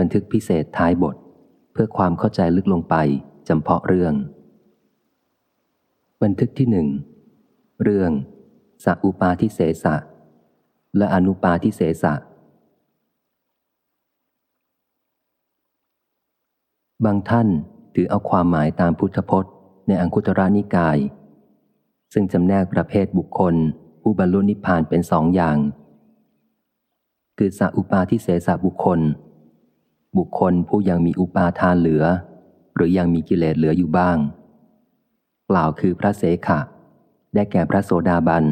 บันทึกพิเศษท้ายบท เพื่อความเข้าใจลึกลงไปจำเพาะเรื่อง บันทึกที่หนึ่งเรื่องสัอุปาทิเสสะ และอนุปาทิเสสะ บางท่านถือเอาความหมายตามพุทธพจน์ในอังคุตระนิกาย ซึ่งจำแนกประเภทบุคคลผู้บรรลุนิพพานเป็นสองอย่าง คือสัอุปาทิเสสะบุคคล บุคคลผู้ยังมีอุปาทานเหลือ หรือยังมีกิเลสเหลืออยู่บ้าง กล่าวคือพระเสขะ ได้แก่พระโสดาบัน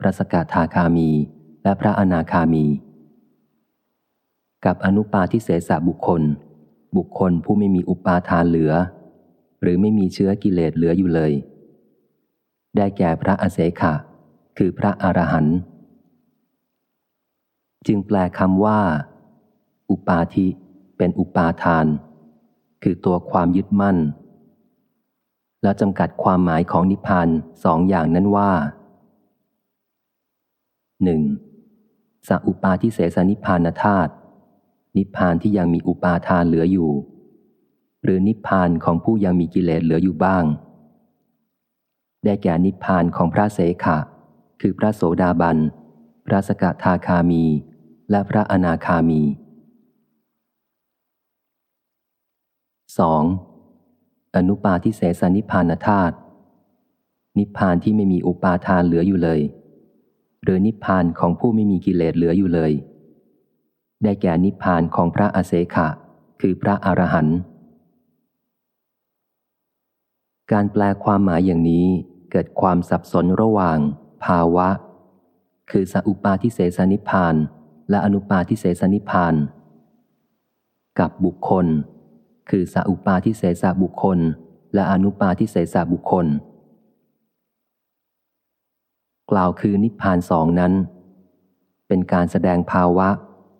พระสกทาคามี และพระอนาคามี กับอนุปาทิเสสะบุคคล บุคคลผู้ไม่มีอุปาทานเหลือ หรือไม่มีเชื้อกิเลสเหลืออยู่เลย ได้แก่พระอเสขะ คือพระอรหันต์จึงแปลคำว่า อุปาทิ เป็นอุปาทาน คือตัวความยึดมั่น แล้วจำกัดความหมายของนิพพานสองอย่างนั้นว่าหนึ่งสัอุปาทิเสสนิพพานธาตุนิพพานที่ยังมีอุปาทานเหลืออยู่ หรือนิพพานของผู้ยังมีกิเลสเหลืออยู่บ้าง ได้แก่นิพพานของพระเสขะ คือพระโสดาบัน พระสกทาคามี และพระอนาคามี 2. อนุปาทิเสสนิพานธาตุนิพพานที่ไม่มีอุปาทานเหลืออยู่เลย หรือนิพพานของผู้ไม่มีกิเลสเหลืออยู่เลย ได้แก่นิพพานของพระอเสขะ คือพระอรหันต์การแปลความหมายอย่างนี้เกิดความสับสนระหว่าง ภาวะ คือสัอุปาทิเสสนิพาน และอนุปาทิเสสนิพาน กับบุคคล คือสัอุปาทิเสสบุคคล และอนุปาทิเสสบุคคล กล่าวคือนิพพานสองนั้น เป็นการแสดงภาวะ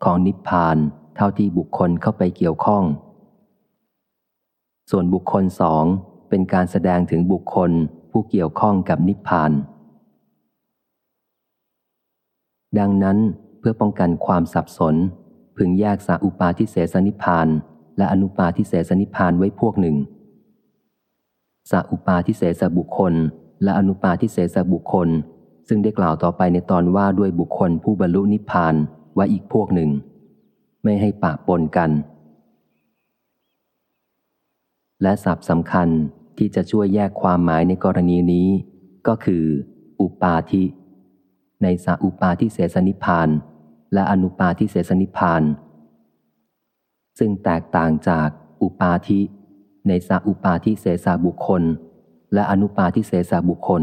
ของนิพพานเท่าที่บุคคลเข้าไปเกี่ยวข้อง ส่วนบุคคลสองเป็นการแสดงถึงบุคคลผู้เกี่ยวข้องกับนิพพาน ดังนั้นเพื่อป้องกันความสับสน พึงแยกสาอุปาทิเสสนิพพาน และอนุปาทิเสสนิพานไว้พวกหนึ่งสาอุปาทิเสสบุคคล และอนุปาทิเสสบุคคล ซึ่งได้กล่าวต่อไปในตอนว่าด้วยบุคคลผู้บรรลุนิพพานไว้อีกพวกหนึ่ง ไม่ให้ปะปนกัน และศัพท์สำคัญที่จะช่วยแยกความหมายในกรณีนี้ ก็คือ อุปาทิ ในสาอุปาทิเสสนิพาน และอนุปาทิเสสนิพาน ซึ่งแตกต่างจากอุปาทิในสาอุปาทิเสสาบุคคล และอนุปาทิเสสาบุคคล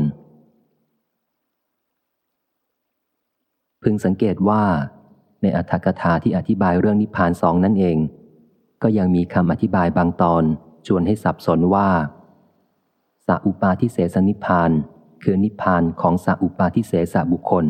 พึงสังเกตว่า ในอัธกถาที่อธิบายเรื่องนิพพานสองนั่นเอง ก็ยังมีคำอธิบายบางตอนชวนให้สับสนว่าสัอุปาทิเสสนิพพาน คือนิพพานของสัอุปาทิเสสบุคคล